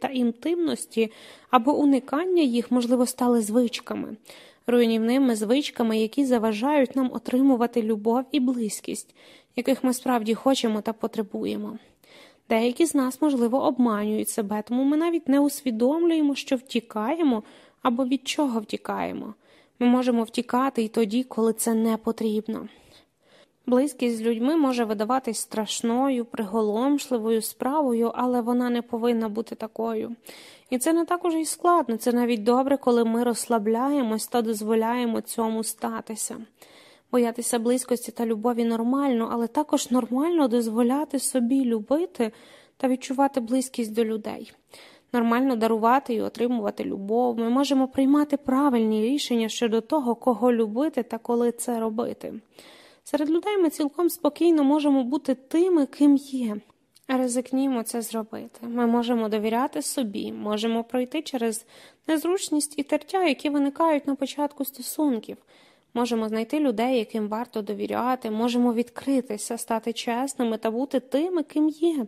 та інтимності або уникання їх, можливо, стали звичками, руйнівними звичками, які заважають нам отримувати любов і близькість, яких ми справді хочемо та потребуємо. Деякі з нас, можливо, обманюють себе, тому ми навіть не усвідомлюємо, що втікаємо або від чого втікаємо. Ми можемо втікати і тоді, коли це не потрібно. Близькість з людьми може видаватись страшною, приголомшливою справою, але вона не повинна бути такою. І це не так уже й складно, це навіть добре, коли ми розслабляємось та дозволяємо цьому статися. Боятися близькості та любові нормально, але також нормально дозволяти собі любити та відчувати близькість до людей. Нормально дарувати і отримувати любов. Ми можемо приймати правильні рішення щодо того, кого любити та коли це робити. Серед людей ми цілком спокійно можемо бути тими, ким є. Ризикнімо це зробити. Ми можемо довіряти собі, можемо пройти через незручність і тертя, які виникають на початку стосунків. Можемо знайти людей, яким варто довіряти, можемо відкритися, стати чесними та бути тими, ким є.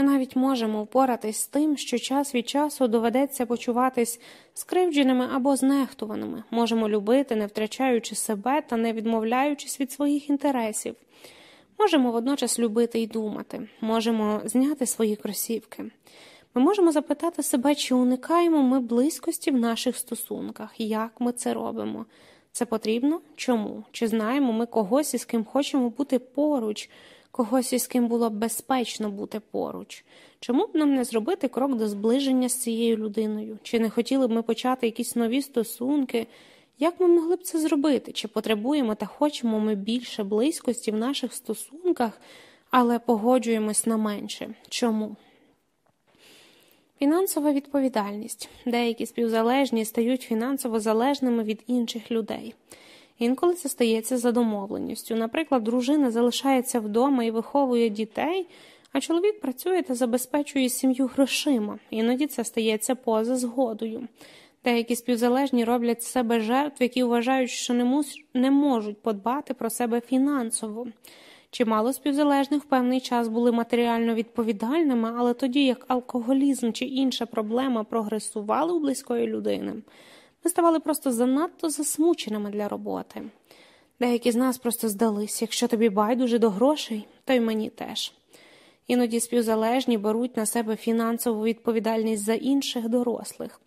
Ми навіть можемо впоратись з тим, що час від часу доведеться почуватись скривдженими або знехтуваними, можемо любити, не втрачаючи себе та не відмовляючись від своїх інтересів. Можемо водночас любити і думати, можемо зняти свої кросівки. Ми можемо запитати себе, чи уникаємо ми близькості в наших стосунках, як ми це робимо. Це потрібно? Чому? Чи знаємо ми когось, із ким хочемо бути поруч, когось, із ким було б безпечно бути поруч? Чому б нам не зробити крок до зближення з цією людиною? Чи не хотіли б ми почати якісь нові стосунки? Як ми могли б це зробити? Чи потребуємо та хочемо ми більше близькості в наших стосунках, але погоджуємось на менше? Чому? Фінансова відповідальність. Деякі співзалежні стають фінансово залежними від інших людей. Інколи це стається за домовленістю. Наприклад, дружина залишається вдома і виховує дітей, а чоловік працює та забезпечує сім'ю грошима. Іноді це стається поза згодою. Деякі співзалежні роблять з себе жертв, які вважають, що не, мус... не можуть подбати про себе фінансово. Чимало співзалежних в певний час були матеріально відповідальними, але тоді як алкоголізм чи інша проблема прогресували у близької людини, ми ставали просто занадто засмученими для роботи. Деякі з нас просто здались якщо тобі байдуже до грошей, то й мені теж. Іноді співзалежні беруть на себе фінансову відповідальність за інших дорослих.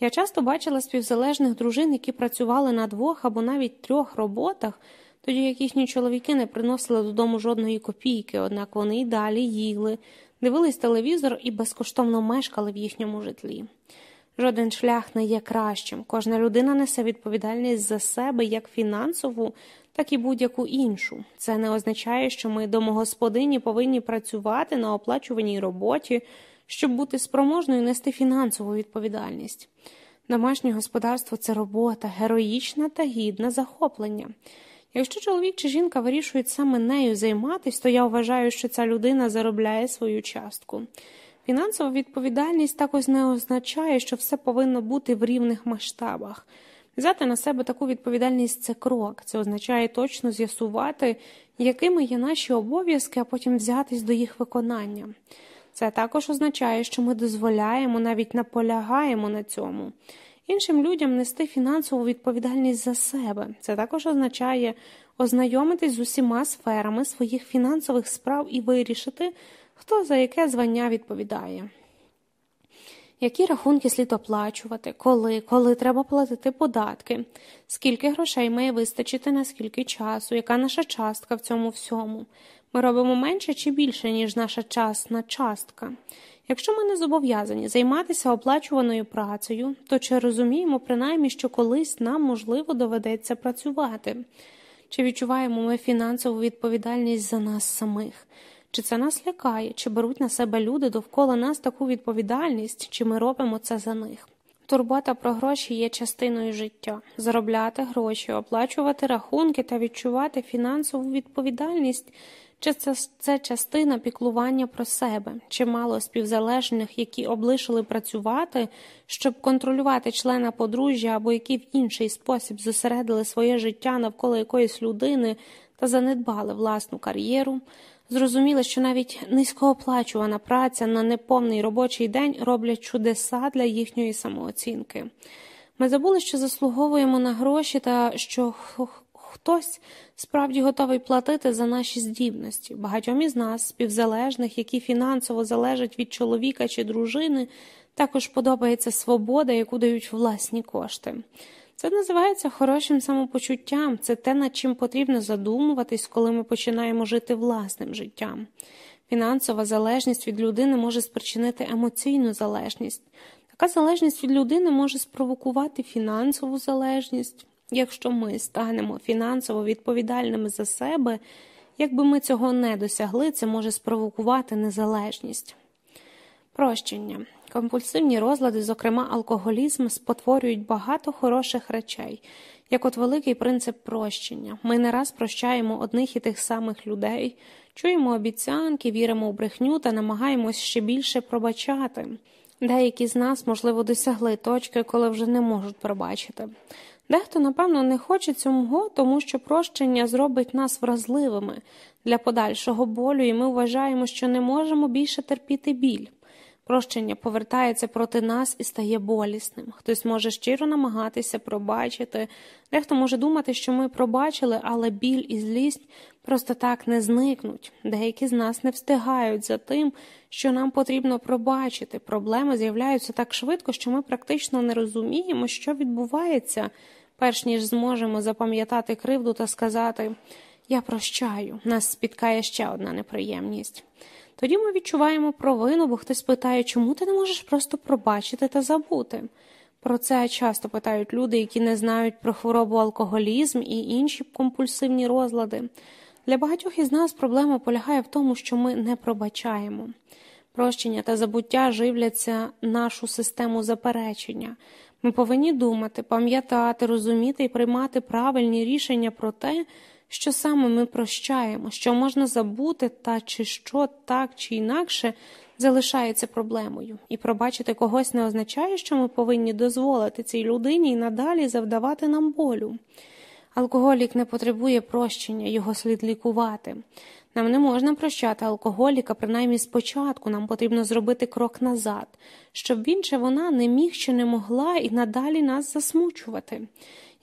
Я часто бачила співзалежних дружин, які працювали на двох або навіть трьох роботах тоді як їхні чоловіки не приносили додому жодної копійки, однак вони й далі їли, дивились телевізор і безкоштовно мешкали в їхньому житлі. Жоден шлях не є кращим. Кожна людина несе відповідальність за себе як фінансову, так і будь-яку іншу. Це не означає, що ми домогосподині повинні працювати на оплачуваній роботі, щоб бути спроможною нести фінансову відповідальність. Домашнє господарство це робота, героїчна та гідна захоплення. Якщо чоловік чи жінка вирішують саме нею займатися, то я вважаю, що ця людина заробляє свою частку. Фінансова відповідальність також не означає, що все повинно бути в рівних масштабах. Взяти на себе таку відповідальність це крок. Це означає точно з'ясувати, якими є наші обов'язки, а потім взятись до їх виконання. Це також означає, що ми дозволяємо, навіть наполягаємо на цьому іншим людям нести фінансову відповідальність за себе. Це також означає ознайомитись з усіма сферами своїх фінансових справ і вирішити, хто за яке звання відповідає. Які рахунки слід оплачувати, коли, коли треба платити податки, скільки грошей має вистачити на скільки часу, яка наша частка в цьому всьому? Ми робимо менше чи більше, ніж наша часна частка? Якщо ми не зобов'язані займатися оплачуваною працею, то чи розуміємо принаймні, що колись нам можливо доведеться працювати? Чи відчуваємо ми фінансову відповідальність за нас самих? Чи це нас лякає, чи беруть на себе люди довкола нас таку відповідальність, чи ми робимо це за них? Турбота про гроші є частиною життя. Заробляти гроші, оплачувати рахунки та відчувати фінансову відповідальність чи це, це частина піклування про себе, чимало співзалежних, які облишили працювати, щоб контролювати члена подружжя або які в інший спосіб зосередили своє життя навколо якоїсь людини та занедбали власну кар'єру, Зрозуміли, що навіть низькооплачувана праця на неповний робочий день роблять чудеса для їхньої самооцінки. Ми забули, що заслуговуємо на гроші та що хтось справді готовий платити за наші здібності. Багатьом із нас, співзалежних, які фінансово залежать від чоловіка чи дружини, також подобається свобода, яку дають власні кошти. Це називається хорошим самопочуттям, це те, над чим потрібно задумуватись, коли ми починаємо жити власним життям. Фінансова залежність від людини може спричинити емоційну залежність. Така залежність від людини може спровокувати фінансову залежність. Якщо ми станемо фінансово відповідальними за себе, якби ми цього не досягли, це може спровокувати незалежність. Прощення. Компульсивні розлади, зокрема алкоголізм, спотворюють багато хороших речей, як от великий принцип прощення. Ми не раз прощаємо одних і тих самих людей, чуємо обіцянки, віримо в брехню та намагаємось ще більше пробачати. Деякі з нас, можливо, досягли точки, коли вже не можуть пробачити. Дехто, напевно, не хоче цього, тому що прощення зробить нас вразливими для подальшого болю, і ми вважаємо, що не можемо більше терпіти біль. Прощення повертається проти нас і стає болісним. Хтось може щиро намагатися пробачити, дехто може думати, що ми пробачили, але біль і злість просто так не зникнуть. Деякі з нас не встигають за тим, що нам потрібно пробачити. Проблеми з'являються так швидко, що ми практично не розуміємо, що відбувається, перш ніж зможемо запам'ятати кривду та сказати Я прощаю, нас спіткає ще одна неприємність. Тоді ми відчуваємо провину, бо хтось питає, чому ти не можеш просто пробачити та забути. Про це часто питають люди, які не знають про хворобу алкоголізм і інші компульсивні розлади. Для багатьох із нас проблема полягає в тому, що ми не пробачаємо. Прощення та забуття живляться нашу систему заперечення. Ми повинні думати, пам'ятати, розуміти і приймати правильні рішення про те, що саме ми прощаємо, що можна забути, та чи що так чи інакше залишається проблемою, і пробачити когось не означає, що ми повинні дозволити цій людині і надалі завдавати нам болю. Алкоголік не потребує прощення, його слід лікувати. Нам не можна прощати алкоголіка, принаймні спочатку нам потрібно зробити крок назад, щоб він чи вона не міг чи не могла і надалі нас засмучувати.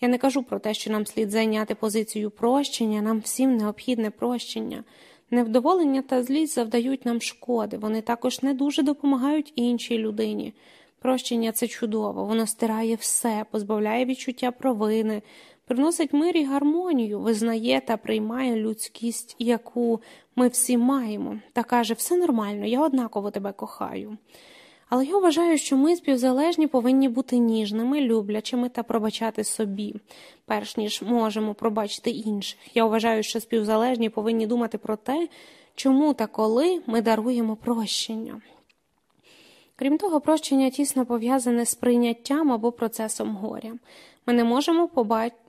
Я не кажу про те, що нам слід зайняти позицію прощення, нам всім необхідне прощення. Невдоволення та злість завдають нам шкоди, вони також не дуже допомагають іншій людині. Прощення це чудово, воно стирає все, позбавляє відчуття провини, приносить мир і гармонію, визнає та приймає людськість, яку ми всі маємо, та каже, все нормально, я однаково тебе кохаю. Але я вважаю, що ми співзалежні повинні бути ніжними, люблячими та пробачати собі, перш ніж можемо пробачити інших. Я вважаю, що співзалежні повинні думати про те, чому та коли ми даруємо прощення. Крім того, прощення тісно пов'язане з прийняттям або процесом горя. Ми не можемо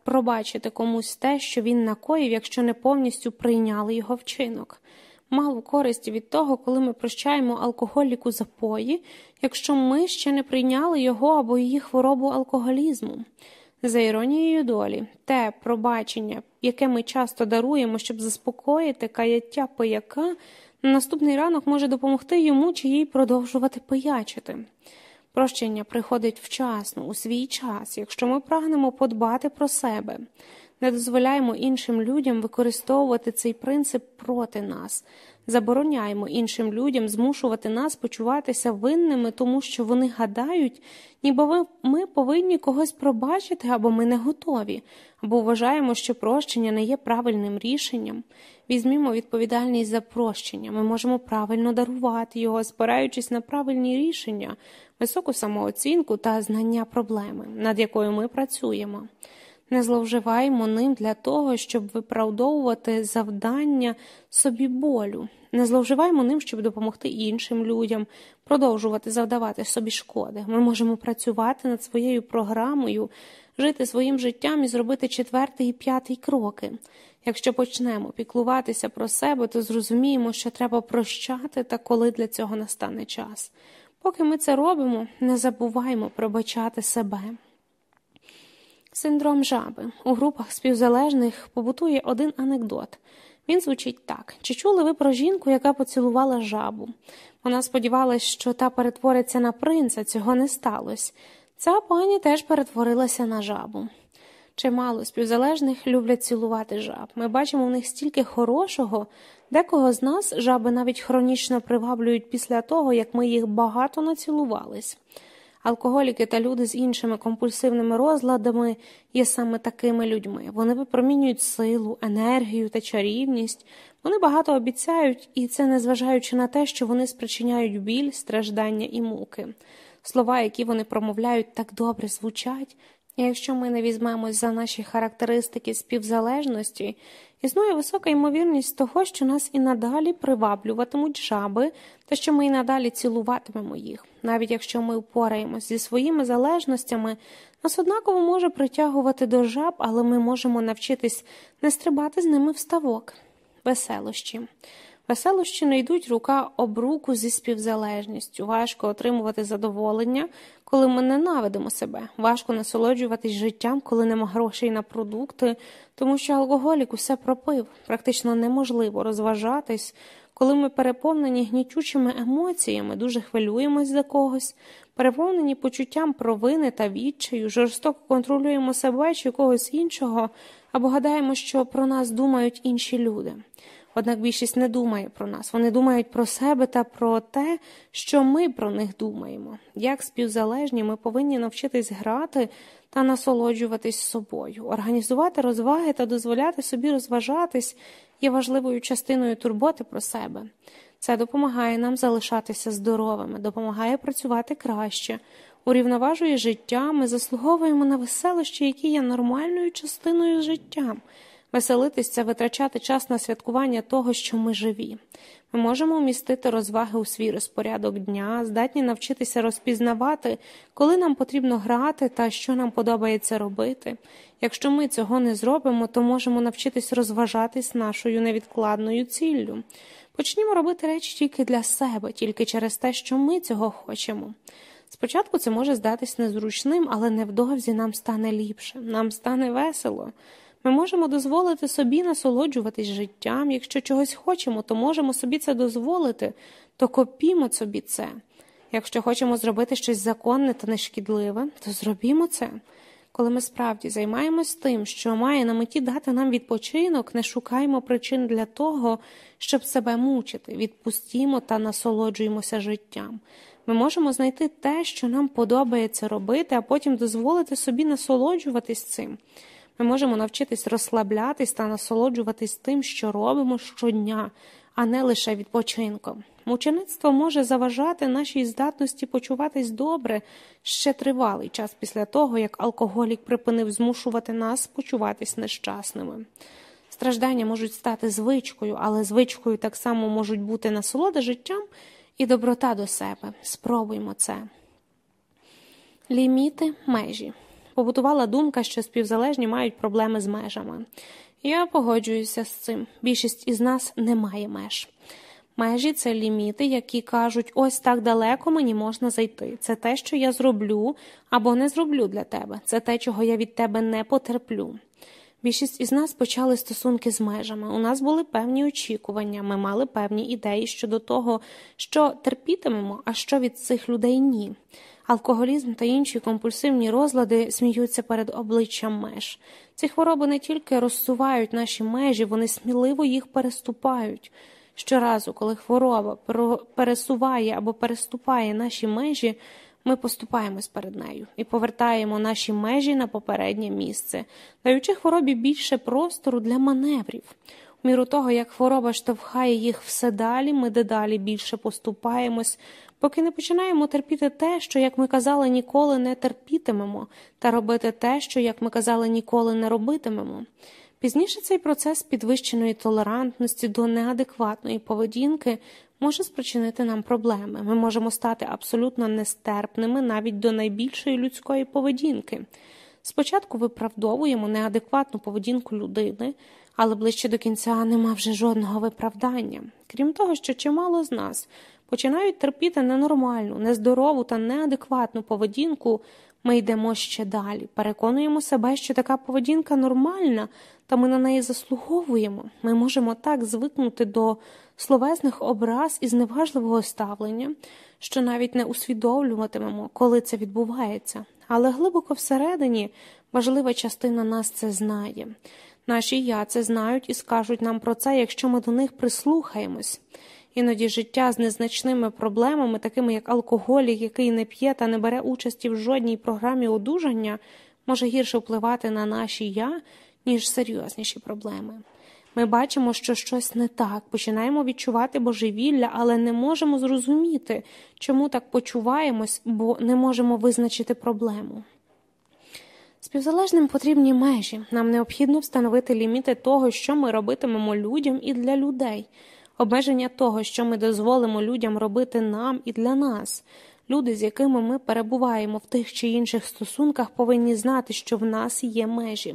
пробачити комусь те, що він накоїв, якщо не повністю прийняли його вчинок мало користі від того, коли ми прощаємо алкоголіку запої, якщо ми ще не прийняли його або її хворобу алкоголізму. За іронією долі, те пробачення, яке ми часто даруємо, щоб заспокоїти каяття пияка, на наступний ранок може допомогти йому чи їй продовжувати пиячити. Прощення приходить вчасно, у свій час, якщо ми прагнемо подбати про себе. Не дозволяємо іншим людям використовувати цей принцип проти нас, забороняємо іншим людям змушувати нас почуватися винними, тому що вони гадають, ніби ми повинні когось пробачити або ми не готові, або вважаємо, що прощення не є правильним рішенням. Візьмімо відповідальність за прощення. Ми можемо правильно дарувати його, спираючись на правильні рішення, високу самооцінку та знання проблеми, над якою ми працюємо. Не зловживаємо ним для того, щоб виправдовувати завдання собі болю, не зловживаємо ним, щоб допомогти іншим людям, продовжувати завдавати собі шкоди. Ми можемо працювати над своєю програмою, жити своїм життям і зробити четвертий і п'ятий кроки. Якщо почнемо піклуватися про себе, то зрозуміємо, що треба прощати та коли для цього настане час. Поки ми це робимо, не забуваємо пробачати себе. Синдром жаби у групах співзалежних побутує один анекдот. Він звучить так: чи чули ви про жінку, яка поцілувала жабу? Вона сподівалась, що та перетвориться на принца, цього не сталося. Ця пані теж перетворилася на жабу. Чимало співзалежних люблять цілувати жаб. Ми бачимо в них стільки хорошого, декого з нас жаби навіть хронічно приваблюють після того, як ми їх багато націлувались. Алкоголіки та люди з іншими компульсивними розладами є саме такими людьми. Вони випромінюють силу, енергію та чарівність. Вони багато обіцяють, і це незважаючи на те, що вони спричиняють біль, страждання і муки. Слова, які вони промовляють, так добре звучать. Якщо ми не візьмемось за наші характеристики співзалежності, існує висока ймовірність того, що нас і надалі приваблюватимуть жаби, та що ми і надалі цілуватимемо їх. Навіть якщо ми впораємось зі своїми залежностями, нас однаково може притягувати до жаб, але ми можемо навчитись не стрибати з ними в ставок. Веселощі. Веселощі не йдуть рука об руку зі співзалежністю. Важко отримувати задоволення, коли ми ненавидимо себе. Важко насолоджуватись життям, коли нема грошей на продукти, тому що алкоголік усе пропив. Практично неможливо розважатись, коли ми переповнені гнітючими емоціями, дуже хвилюємось за когось, переповнені почуттям провини та відчаю, жорстоко контролюємо себе чи когось іншого або гадаємо, що про нас думають інші люди. Однак більшість не думає про нас. Вони думають про себе та про те, що ми про них думаємо. Як співзалежні, ми повинні навчитись грати та насолоджуватись собою, організувати розваги та дозволяти собі розважатись є важливою частиною турботи про себе. Це допомагає нам залишатися здоровими, допомагає працювати краще, урівноважує життя. Ми заслуговуємо на веселощі, які є нормальною частиною життя. Веселитись це витрачати час на святкування того, що ми живі. Ми можемо вмістити розваги у свій розпорядок дня, здатні навчитися розпізнавати, коли нам потрібно грати та що нам подобається робити. Якщо ми цього не зробимо, то можемо навчитись розважатись нашою невідкладною ціллю. Почнімо робити речі тільки для себе, тільки через те, що ми цього хочемо. Спочатку це може здатись незручним, але невдовзі нам стане ліпше, нам стане весело. Ми можемо дозволити собі насолоджуватись життям. Якщо чогось хочемо, то можемо собі це дозволити, то копімо собі це. Якщо хочемо зробити щось законне та нешкідливе, то зробімо це. Коли ми справді займаємось тим, що має на меті дати нам відпочинок, не шукаємо причин для того, щоб себе мучити, відпустімо та насолоджуємося життям. Ми можемо знайти те, що нам подобається робити, а потім дозволити собі насолоджуватись цим. Ми можемо навчитись розслаблятись та насолоджуватись тим, що робимо щодня, а не лише відпочинком. Мучеництво може заважати нашій здатності почуватись добре ще тривалий час після того, як алкоголік припинив змушувати нас почуватись нещасними. Страждання можуть стати звичкою, але звичкою так само можуть бути насолода життям і доброта до себе. Спробуймо це. Ліміти межі побутувала думка, що співзалежні мають проблеми з межами. Я погоджуюся з цим. Більшість із нас не має меж. Межі це ліміти, які кажуть, ось так далеко мені можна зайти. Це те, що я зроблю або не зроблю для тебе. Це те, чого я від тебе не потерплю. Більшість із нас почали стосунки з межами. У нас були певні очікування, ми мали певні ідеї щодо того, що терпітимемо, а що від цих людей ні. Алкоголізм та інші компульсивні розлади сміються перед обличчям меж. Ці хвороби не тільки розсувають наші межі, вони сміливо їх переступають. Щоразу, коли хвороба пересуває або переступає наші межі, ми поступаємось перед нею і повертаємо наші межі на попереднє місце, даючи хворобі більше простору для маневрів. У міру того, як хвороба штовхає їх все далі, ми дедалі більше поступаємось, поки не починаємо терпіти те, що, як ми казали, ніколи не терпітимемо, та робити те, що, як ми казали, ніколи не робитимемо. Пізніше цей процес підвищеної толерантності до неадекватної поведінки може спричинити нам проблеми. Ми можемо стати абсолютно нестерпними навіть до найбільшої людської поведінки. Спочатку виправдовуємо неадекватну поведінку людини, але ближче до кінця нема вже жодного виправдання. Крім того, що чимало з нас починають терпіти ненормальну, нездорову та неадекватну поведінку, Ми йдемо ще далі, переконуємо себе, що така поведінка нормальна, та ми на неї заслуговуємо. Ми можемо так звикнути до словесних образ і зневажливого ставлення, що навіть не усвідомлюватимемо, коли це відбувається. Але глибоко всередині важлива частина нас це знає. Наші я це знають і скажуть нам про це, якщо ми до них прислухаємось. Іноді життя з незначними проблемами, такими як алкоголік, який не п'є та не бере участі в жодній програмі одужання, може гірше впливати на наші я, ніж серйозніші проблеми. Ми бачимо, що щось не так, починаємо відчувати божевілля, але не можемо зрозуміти, чому так почуваємось, бо не можемо визначити проблему. Співзалежним потрібні межі. Нам необхідно встановити ліміти того, що ми робитимемо людям і для людей, обмеження того, що ми дозволимо людям робити нам і для нас. Люди, з якими ми перебуваємо в тих чи інших стосунках, повинні знати, що в нас є межі.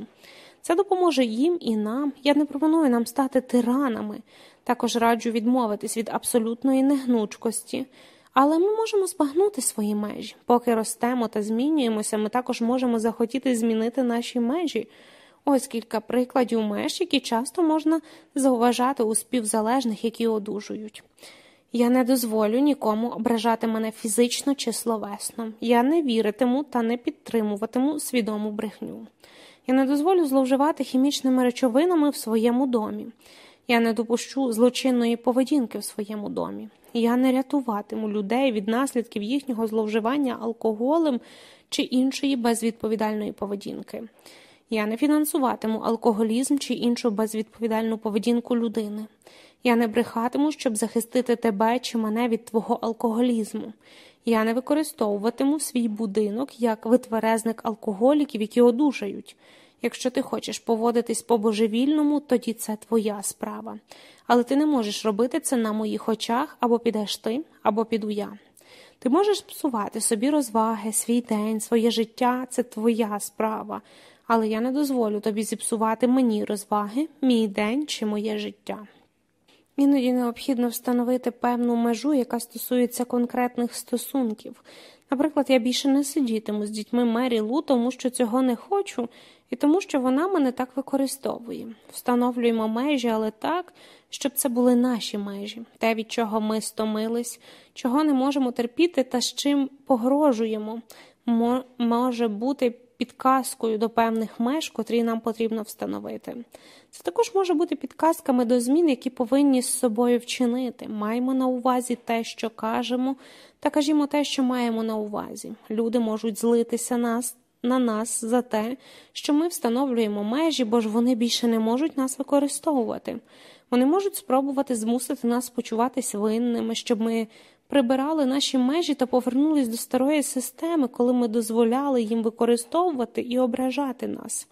Це допоможе їм і нам. Я не пропоную нам стати тиранами. Також раджу відмовитись від абсолютної негнучкості. Але ми можемо збагнути свої межі. Поки ростемо та змінюємося, ми також можемо захотіти змінити наші межі. Ось кілька прикладів меж, які часто можна зауважати у співзалежних, які одужують. Я не дозволю нікому ображати мене фізично чи словесно. Я не віритиму та не підтримуватиму свідому брехню. Я не дозволю зловживати хімічними речовинами в своєму домі. Я не допущу злочинної поведінки в своєму домі. Я не рятуватиму людей від наслідків їхнього зловживання алкоголем чи іншої безвідповідальної поведінки. Я не фінансуватиму алкоголізм чи іншу безвідповідальну поведінку людини. Я не брехатиму, щоб захистити тебе чи мене від твого алкоголізму. Я не використовуватиму свій будинок як витверезник алкоголіків, які одужають. Якщо ти хочеш поводитись по божевільному, тоді це твоя справа. Але ти не можеш робити це на моїх очах або підеш ти, або піду я. Ти можеш псувати собі розваги, свій день, своє життя це твоя справа, але я не дозволю тобі зіпсувати мені розваги, мій день чи моє життя. Іноді необхідно встановити певну межу, яка стосується конкретних стосунків. Наприклад, я більше не сидітиму з дітьми Мері Лу, тому що цього не хочу, і тому, що вона мене так використовує. Встановлюємо межі, але так, щоб це були наші межі, те, від чого ми стомились, чого не можемо терпіти та з чим погрожуємо, може бути підказкою до певних меж, котрі нам потрібно встановити. Це також може бути підказками до змін, які повинні з собою вчинити. Маємо на увазі те, що кажемо, та кажімо те, що маємо на увазі. Люди можуть злитися нас. На нас за те, що ми встановлюємо межі, бо ж вони більше не можуть нас використовувати. Вони можуть спробувати змусити нас почуватись винними, щоб ми прибирали наші межі та повернулись до старої системи, коли ми дозволяли їм використовувати і ображати нас.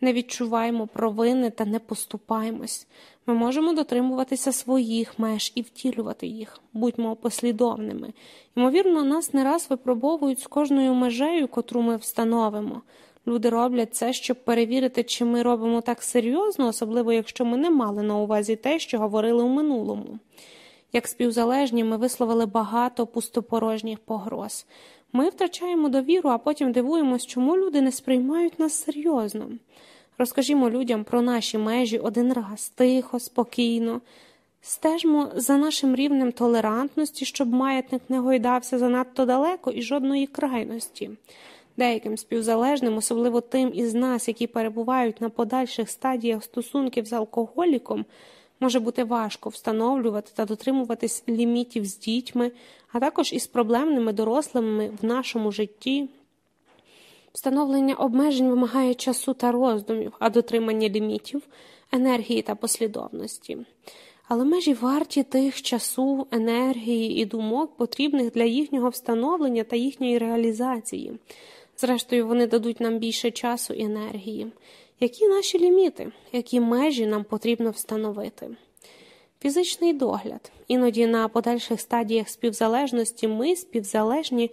Не відчуваємо провини та не поступаємось. Ми можемо дотримуватися своїх меж і втілювати їх, будьмо послідовними. Ймовірно, нас не раз випробовують з кожною межею, котру ми встановимо. Люди роблять це, щоб перевірити, чи ми робимо так серйозно, особливо якщо ми не мали на увазі те, що говорили у минулому. Як співзалежні, ми висловили багато пустопорожніх погроз. Ми втрачаємо довіру, а потім дивуємось, чому люди не сприймають нас серйозно. Розкажімо людям про наші межі один раз, тихо, спокійно. Стежмо за нашим рівнем толерантності, щоб маятник не гойдався занадто далеко і жодної крайності. Деяким співзалежним, особливо тим із нас, які перебувають на подальших стадіях стосунків з алкоголіком, може бути важко встановлювати та дотримуватись лімітів з дітьми, а також із проблемними дорослими в нашому житті. Встановлення обмежень вимагає часу та роздумів, а дотримання лімітів енергії та послідовності. Але межі варті тих часу, енергії і думок, потрібних для їхнього встановлення та їхньої реалізації. Зрештою, вони дадуть нам більше часу і енергії. Які наші ліміти, які межі нам потрібно встановити? Фізичний догляд. Іноді на подальших стадіях співзалежності ми, співзалежні,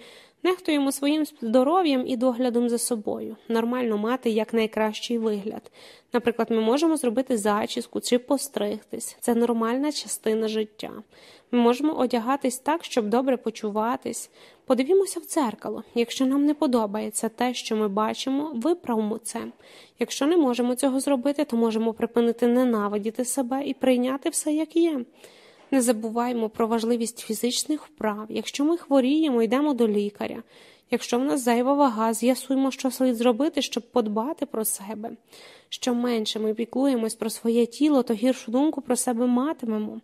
Нехтуємо своїм здоров'ям і доглядом за собою. Нормально мати якнайкращий вигляд. Наприклад, ми можемо зробити зачіску чи постригтись. Це нормальна частина життя. Ми можемо одягатись так, щоб добре почуватись. Подивімося в дзеркало. Якщо нам не подобається те, що ми бачимо, виправимо це. Якщо не можемо цього зробити, то можемо припинити ненавидіти себе і прийняти все, як є. Не забуваймо про важливість фізичних вправ. Якщо ми хворіємо, йдемо до лікаря. Якщо в нас зайва вага, з'ясуємо, що слід зробити, щоб подбати про себе. Що менше ми піклуємось про своє тіло, то гіршу думку про себе матимемо.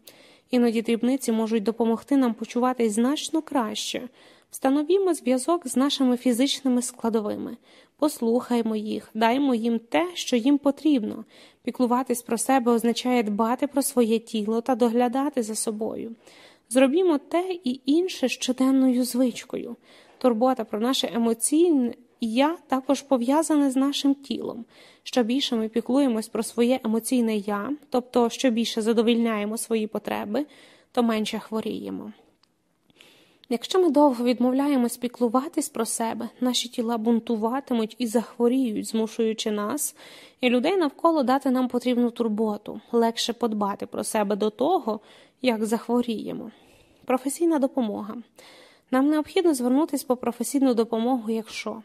Іноді дрібниці можуть допомогти нам почуватись значно краще. Встановімо зв'язок з нашими фізичними складовими, послухаймо їх, даймо їм те, що їм потрібно. Піклуватись про себе означає дбати про своє тіло та доглядати за собою. Зробімо те і інше щоденною звичкою. Турбота про наше емоційне я також пов'язане з нашим тілом. Що більше ми піклуємось про своє емоційне я, тобто що більше задовільняємо свої потреби, то менше хворіємо. Якщо ми довго відмовляємось піклуватись про себе, наші тіла бунтуватимуть і захворіють, змушуючи нас, і людей навколо дати нам потрібну турботу, легше подбати про себе до того, як захворіємо. Професійна допомога. Нам необхідно звернутися по професійну допомогу, якщо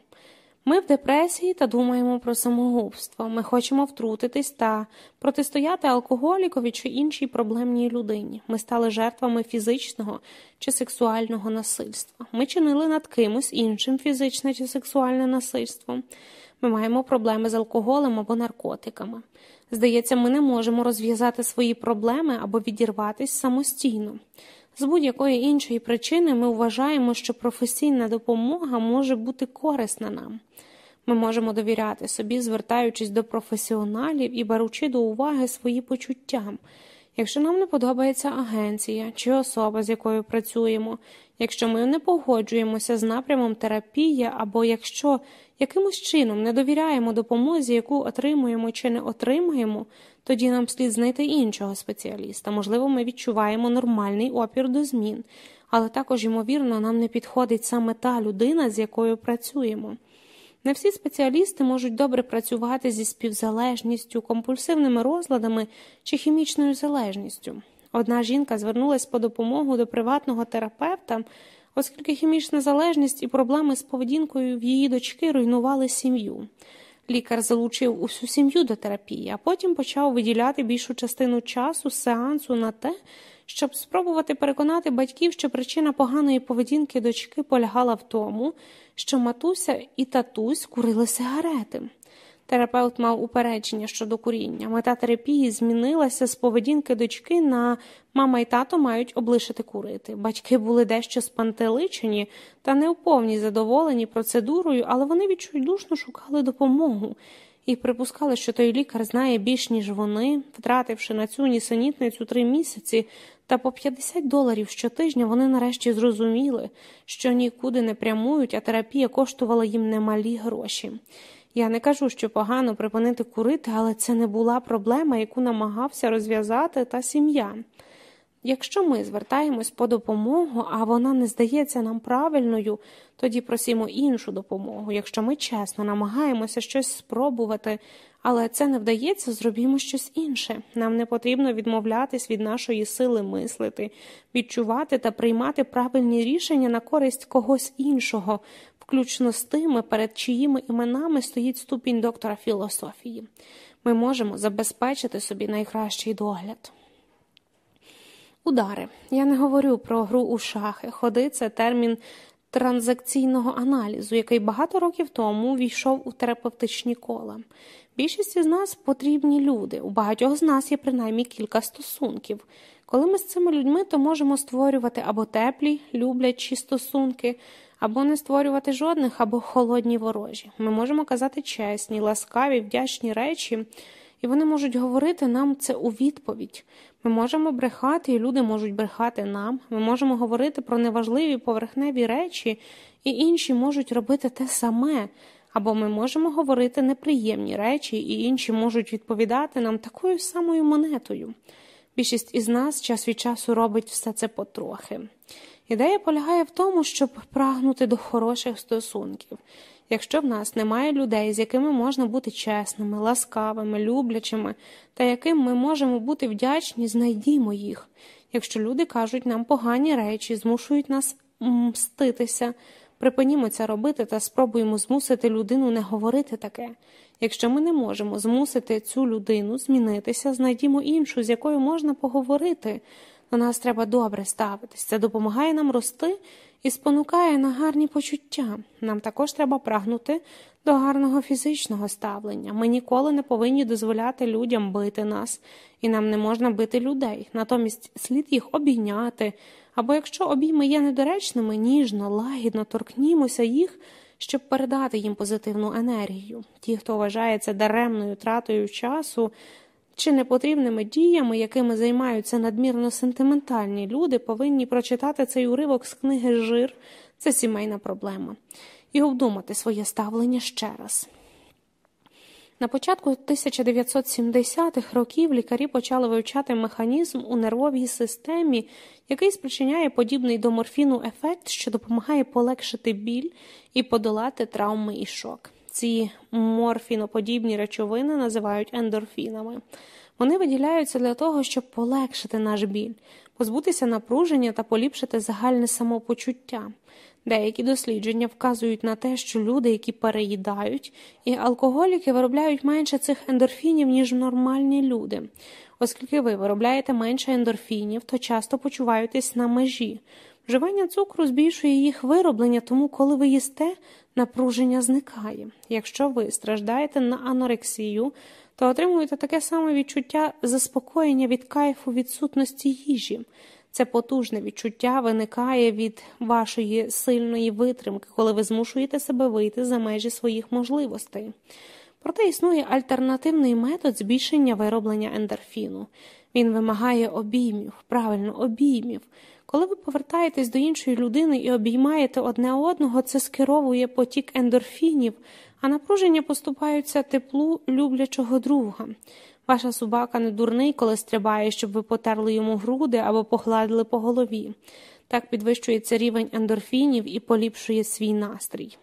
ми в депресії та думаємо про самогубство. Ми хочемо втрутитись та протистояти алкоголікові чи іншій проблемній людині. Ми стали жертвами фізичного чи сексуального насильства. Ми чинили над кимось іншим фізичне чи сексуальне насильство. Ми маємо проблеми з алкоголем або наркотиками. Здається, ми не можемо розв'язати свої проблеми або відірватися самостійно. З будь-якої іншої причини ми вважаємо, що професійна допомога може бути корисна нам. Ми можемо довіряти собі, звертаючись до професіоналів і беручи до уваги свої почуття. Якщо нам не подобається агенція чи особа, з якою працюємо, якщо ми не погоджуємося з напрямом терапії, або якщо якимось чином не довіряємо допомозі, яку отримуємо чи не отримуємо, тоді нам слід знайти іншого спеціаліста. Можливо, ми відчуваємо нормальний опір до змін, але також, ймовірно, нам не підходить саме та людина, з якою працюємо. Не всі спеціалісти можуть добре працювати зі співзалежністю, компульсивними розладами чи хімічною залежністю. Одна жінка звернулася по допомогу до приватного терапевта, оскільки хімічна залежність і проблеми з поведінкою в її дочки руйнували сім'ю. Лікар залучив усю сім'ю до терапії, а потім почав виділяти більшу частину часу сеансу на те, щоб спробувати переконати батьків, що причина поганої поведінки дочки полягала в тому, що матуся і татусь курили сигарети. Терапевт мав упередження щодо куріння. Мета терапії змінилася з поведінки дочки на мама і тато мають облишити курити. Батьки були дещо спантеличені та не в повній задоволені процедурою, але вони відчайдушно шукали допомогу і припускали, що той лікар знає більш, ніж вони, втративши на цю нісенітницю три місяці, та по 50 доларів щотижня вони нарешті зрозуміли, що нікуди не прямують, а терапія коштувала їм немалі гроші. Я не кажу, що погано припинити курити, але це не була проблема, яку намагався розв'язати та сім'я. Якщо ми звертаємось по допомогу, а вона не здається нам правильною, тоді просимо іншу допомогу. Якщо ми чесно намагаємося щось спробувати, але це не вдається, зробімо щось інше. Нам не потрібно відмовлятись від нашої сили мислити, відчувати та приймати правильні рішення на користь когось іншого, включно з тими, перед чиїми іменами стоїть ступінь доктора філософії. Ми можемо забезпечити собі найкращий догляд. Удари. Я не говорю про гру у шахи. Ходи це термін транзакційного аналізу, який багато років тому війшов у терапевтичні кола. Більшість із нас потрібні люди. У багатьох з нас є принаймні кілька стосунків. Коли ми з цими людьми, то можемо створювати або теплі, люблячі стосунки, або не створювати жодних, або холодні ворожі. Ми можемо казати чесні, ласкаві, вдячні речі, і вони можуть говорити нам це у відповідь. Ми можемо брехати, і люди можуть брехати нам. Ми можемо говорити про неважливі поверхневі речі, і інші можуть робити те саме. Або ми можемо говорити неприємні речі, і інші можуть відповідати нам такою самою монетою. Більшість із нас час від часу робить все це потрохи. Ідея полягає в тому, щоб прагнути до хороших стосунків. Якщо в нас немає людей, з якими можна бути чесними, ласкавими, люблячими, та яким ми можемо бути вдячні, знайдімо їх. Якщо люди кажуть нам погані речі, змушують нас мститися, припинімо це робити та спробуємо змусити людину не говорити таке. Якщо ми не можемо змусити цю людину змінитися, знайдімо іншу, з якою можна поговорити. До нас треба добре ставитись. Це допомагає нам рости і спонукає на гарні почуття. Нам також треба прагнути до гарного фізичного ставлення. Ми ніколи не повинні дозволяти людям бити нас, і нам не можна бити людей. Натомість слід їх обійняти. Або якщо обійми є недоречними, ніжно, лагідно торкнімося їх, щоб передати їм позитивну енергію. Ті, хто вважає це даремною тратою часу чи непотрібними діями, якими займаються надмірно сентиментальні люди, повинні прочитати цей уривок з книги Жир це сімейна проблема, і обдумати своє ставлення ще раз. На початку 1970-х років лікарі почали вивчати механізм у нервовій системі, який спричиняє подібний до морфіну ефект, що допомагає полегшити біль і подолати травми і шок. Ці морфіноподібні речовини називають ендорфінами. Вони виділяються для того, щоб полегшити наш біль, позбутися напруження та поліпшити загальне самопочуття. Деякі дослідження вказують на те, що люди, які переїдають, і алкоголіки виробляють менше цих ендорфінів, ніж нормальні люди. Оскільки ви виробляєте менше ендорфінів, то часто почуваєтесь на межі. Вживання цукру збільшує їх вироблення, тому коли ви їсте, напруження зникає. Якщо ви страждаєте на анорексію, то отримуєте таке саме відчуття заспокоєння від кайфу відсутності їжі. Це потужне відчуття виникає від вашої сильної витримки, коли ви змушуєте себе вийти за межі своїх можливостей. Проте існує альтернативний метод збільшення вироблення ендорфіну. Він вимагає обіймів, правильно, обіймів. Коли ви повертаєтесь до іншої людини і обіймаєте одне одного, це скеровує потік ендорфінів, а напруження поступаються теплу люблячого друга. Ваша собака не дурний, коли стрибає, щоб ви потерли йому груди або погладили по голові. Так підвищується рівень ендорфінів і поліпшує свій настрій.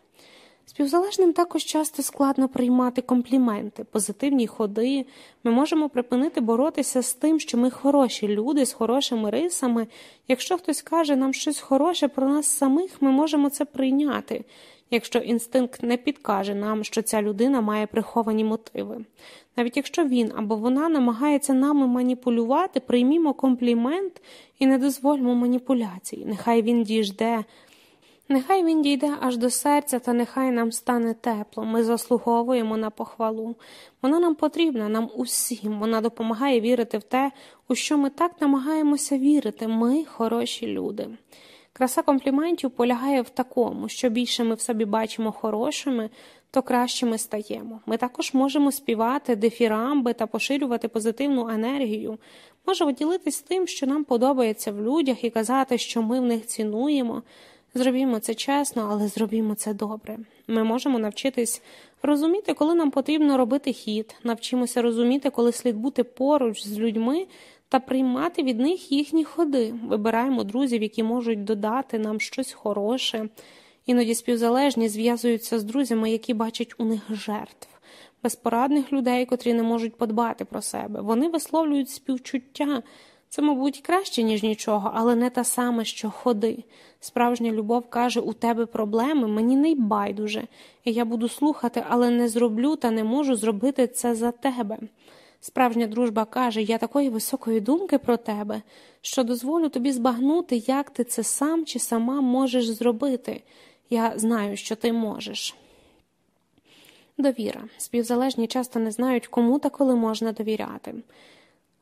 Співзалежним також часто складно приймати компліменти, позитивні ходи. Ми можемо припинити боротися з тим, що ми хороші люди з хорошими рисами. Якщо хтось каже нам щось хороше про нас самих, ми можемо це прийняти, якщо інстинкт не підкаже нам, що ця людина має приховані мотиви. Навіть якщо він або вона намагається нами маніпулювати, приймімо комплімент і не дозвольмо маніпуляцій. Нехай він діжде. Нехай він дійде аж до серця, та нехай нам стане тепло. Ми заслуговуємо на похвалу. Вона нам потрібна, нам усім. Вона допомагає вірити в те, у що ми так намагаємося вірити. Ми хороші люди. Краса компліментів полягає в такому, що більше ми в собі бачимо хорошими, то краще ми стаємо. Ми також можемо співати дефірамби та поширювати позитивну енергію. Можемо ділитись тим, що нам подобається в людях, і казати, що ми в них цінуємо. Зробімо це чесно, але зробімо це добре. Ми можемо навчитись розуміти, коли нам потрібно робити хід, навчимося розуміти, коли слід бути поруч з людьми та приймати від них їхні ходи. Вибираємо друзів, які можуть додати нам щось хороше. Іноді співзалежні зв'язуються з друзями, які бачать у них жертв, безпорадних людей, котрі не можуть подбати про себе. Вони висловлюють співчуття. Це, мабуть, краще, ніж нічого, але не та саме, що ходи. Справжня любов каже, у тебе проблеми, мені не й байдуже, і я буду слухати, але не зроблю та не можу зробити це за тебе. Справжня дружба каже, я такої високої думки про тебе, що дозволю тобі збагнути, як ти це сам чи сама можеш зробити. Я знаю, що ти можеш. Довіра. Співзалежні часто не знають, кому та коли можна довіряти.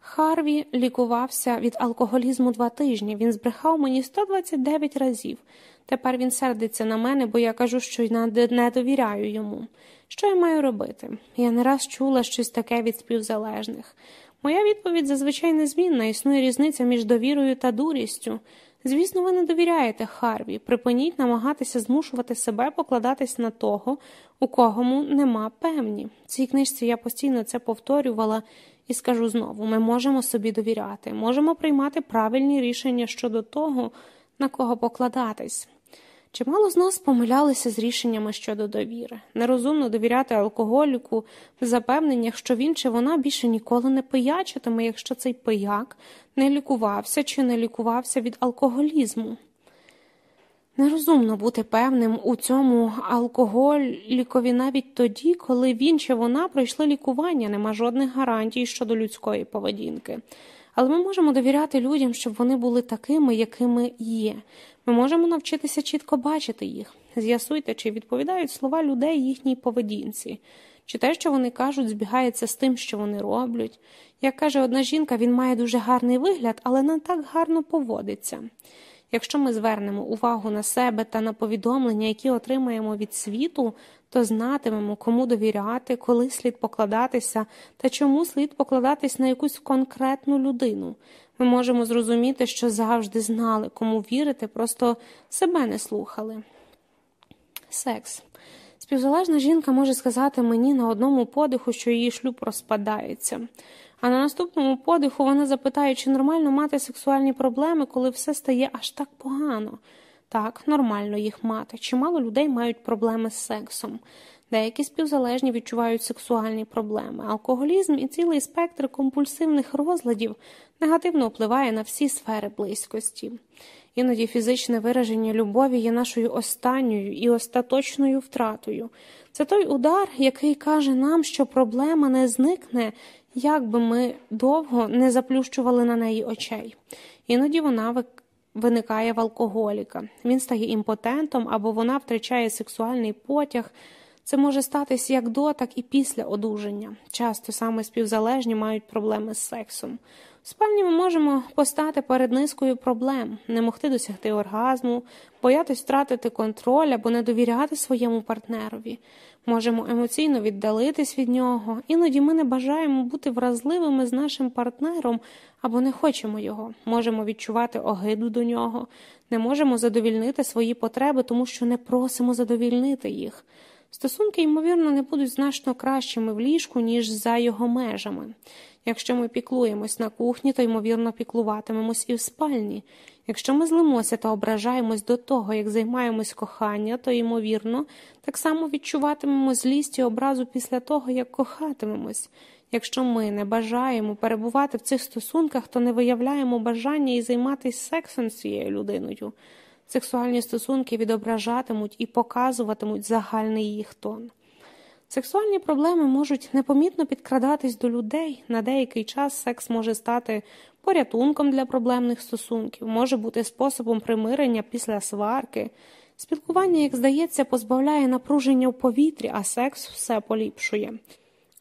Харві лікувався від алкоголізму два тижні. Він збрехав мені 129 разів. Тепер він сердиться на мене, бо я кажу, що не довіряю йому. Що я маю робити? Я не раз чула щось таке від співзалежних. Моя відповідь зазвичай незмінна, існує різниця між довірою та дурістю. Звісно, ви не довіряєте Харві. Припиніть намагатися змушувати себе покладатись на того, у кого нема певні. В цій книжці я постійно це повторювала І скажу знову: ми можемо собі довіряти, можемо приймати правильні рішення щодо того, на кого покладатись. Чимало з нас помилялися з рішеннями щодо довіри. Нерозумно довіряти алкоголіку в запевненнях, що він чи вона більше ніколи не пиячитиме, якщо цей пияк не лікувався чи не лікувався від алкоголізму. Нерозумно бути певним у цьому алкоголікові навіть тоді, коли він чи вона пройшли лікування, нема жодних гарантій щодо людської поведінки. Але ми можемо довіряти людям, щоб вони були такими, якими є. Ми можемо навчитися чітко бачити їх. З'ясуйте, чи відповідають слова людей їхній поведінці, чи те, що вони кажуть, збігається з тим, що вони роблять. Як каже одна жінка, він має дуже гарний вигляд, але не так гарно поводиться. Якщо ми звернемо увагу на себе та на повідомлення, які отримаємо від світу, то знатимемо, кому довіряти, коли слід покладатися та чому слід покладатись на якусь конкретну людину. Ми можемо зрозуміти, що завжди знали, кому вірити, просто себе не слухали. Секс. Співзалежна жінка може сказати мені на одному подиху, що її шлюб розпадається. А на наступному подиху вона запитає, чи нормально мати сексуальні проблеми, коли все стає аж так погано. Так, нормально їх мати. Чимало людей мають проблеми з сексом. Деякі співзалежні відчувають сексуальні проблеми. Алкоголізм і цілий спектр компульсивних розладів негативно впливає на всі сфери близькості. Іноді фізичне вираження любові є нашою останньою і остаточною втратою. Це той удар, який каже нам, що проблема не зникне, як би ми довго не заплющували на неї очей. Іноді вона виникає в алкоголіка. Він стає імпотентом або вона втрачає сексуальний потяг. Це може статись як до, так і після одужання. Часто саме співзалежні мають проблеми з сексом. Спальні ми можемо постати перед низкою проблем, не могти досягти оргазму, боятись втратити контроль або не довіряти своєму партнерові. Можемо емоційно віддалитись від нього, іноді ми не бажаємо бути вразливими з нашим партнером або не хочемо його, можемо відчувати огиду до нього, не можемо задовільнити свої потреби, тому що не просимо задовільнити їх. Стосунки, ймовірно, не будуть значно кращими в ліжку, ніж за його межами. Якщо ми піклуємось на кухні, то ймовірно піклуватимемось і в спальні. Якщо ми злимося та ображаємось до того, як займаємось кохання, то ймовірно так само відчуватимемо злість і образу після того, як кохатимемось. Якщо ми не бажаємо перебувати в цих стосунках, то не виявляємо бажання і займатися сексом з цією людиною. Сексуальні стосунки відображатимуть і показуватимуть загальний їх тон. Сексуальні проблеми можуть непомітно підкрадатись до людей. На деякий час секс може стати порятунком для проблемних стосунків, може бути способом примирення після сварки. Спілкування, як здається, позбавляє напруження в повітрі, а секс все поліпшує.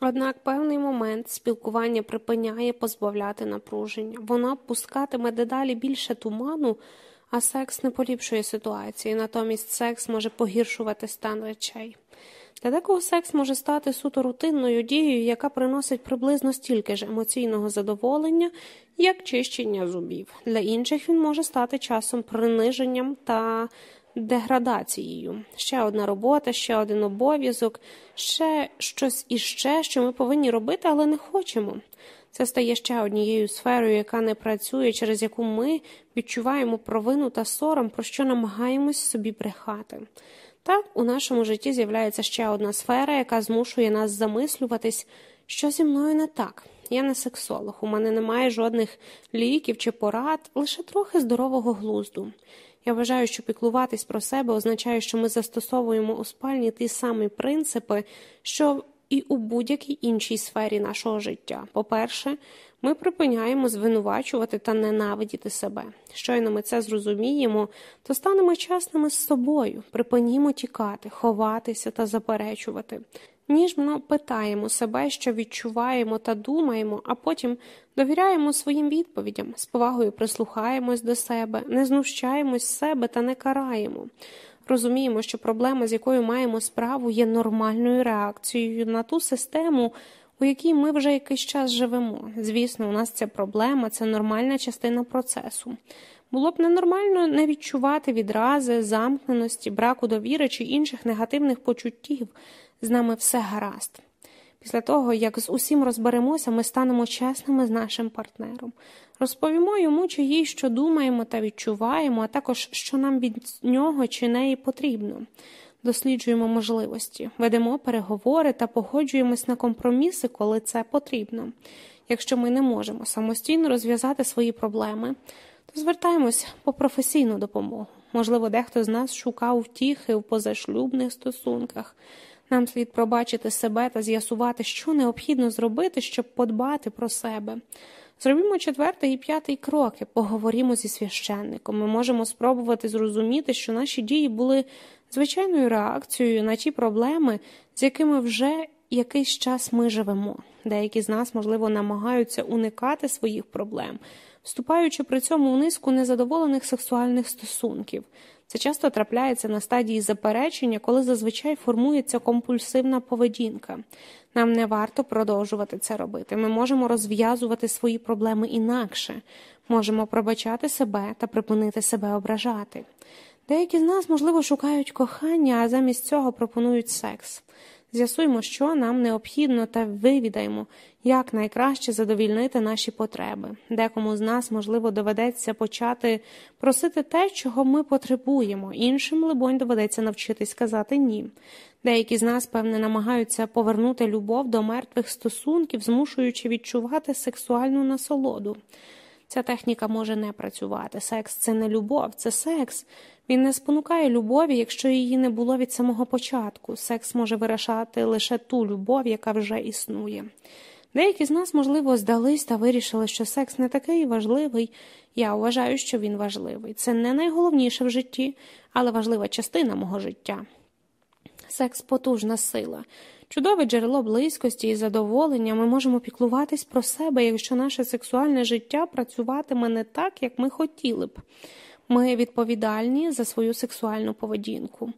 Однак певний момент спілкування припиняє позбавляти напруження, воно пускатиме дедалі більше туману, а секс не поліпшує ситуації, натомість секс може погіршувати стан речей. Для декого секс може стати суто рутинною дією, яка приносить приблизно стільки ж емоційного задоволення, як чищення зубів. Для інших він може стати часом приниженням та деградацією. Ще одна робота, ще один обов'язок, ще щось іще, що ми повинні робити, але не хочемо. Це стає ще однією сферою, яка не працює, через яку ми відчуваємо провину та сором, про що намагаємось собі брехати. Так, у нашому житті з'являється ще одна сфера, яка змушує нас замислюватись, що зі мною не так. Я не сексолог, у мене немає жодних ліків чи порад, лише трохи здорового глузду. Я вважаю, що піклуватись про себе означає, що ми застосовуємо у спальні ті самі принципи, що і у будь-якій іншій сфері нашого життя. По-перше, ми припиняємо звинувачувати та ненавидіти себе. Щойно ми це зрозуміємо, то станемо чесними з собою, припинімо тікати, ховатися та заперечувати. Ніжно питаємо себе, що відчуваємо та думаємо, а потім довіряємо своїм відповідям, з повагою прислухаємось до себе, не знущаємось себе та не караємо. Розуміємо, що проблема, з якою маємо справу, є нормальною реакцією на ту систему, у якій ми вже якийсь час живемо. Звісно, у нас ця проблема це нормальна частина процесу. Було б ненормально не відчувати відрази, замкненості, браку довіри чи інших негативних почуттів. З нами все гаразд. Після того, як з усім розберемося, ми станемо чесними з нашим партнером. Розповімо йому чи їй, що думаємо та відчуваємо, а також що нам від нього чи неї потрібно. Досліджуємо можливості, ведемо переговори та погоджуємось на компроміси, коли це потрібно. Якщо ми не можемо самостійно розв'язати свої проблеми, то звертаємось по професійну допомогу. Можливо, дехто з нас шукав втіхи в позашлюбних стосунках. Нам слід пробачити себе та з'ясувати, що необхідно зробити, щоб подбати про себе. Зробімо четвертий і п'ятий кроки, поговоримо зі священником. Ми можемо спробувати зрозуміти, що наші дії були звичайною реакцією на ті проблеми, з якими вже якийсь час ми живемо. Деякі з нас, можливо, намагаються уникати своїх проблем, вступаючи при цьому у низку незадоволених сексуальних стосунків. Це часто трапляється на стадії заперечення, коли зазвичай формується компульсивна поведінка. Нам не варто продовжувати це робити. Ми можемо розв'язувати свої проблеми інакше, можемо пробачати себе та припинити себе ображати. Деякі з нас, можливо, шукають кохання, а замість цього пропонують секс. З'ясуємо, що нам необхідно, та вивідаємо, як найкраще задовільнити наші потреби. Декому з нас, можливо, доведеться почати просити те, чого ми потребуємо, іншим, либонь, доведеться навчитись казати ні. Деякі з нас, певне, намагаються повернути любов до мертвих стосунків, змушуючи відчувати сексуальну насолоду. Ця техніка може не працювати. Секс це не любов, це секс. Він не спонукає любові, якщо її не було від самого початку. Секс може вирішати лише ту любов, яка вже існує. Деякі з нас, можливо, здались та вирішили, що секс не такий важливий. Я вважаю, що він важливий. Це не найголовніше в житті, але важлива частина мого життя. Секс потужна сила. Чудове джерело близькості і задоволення ми можемо піклуватись про себе, якщо наше сексуальне життя працюватиме не так, як ми хотіли б. Ми відповідальні за свою сексуальну поведінку,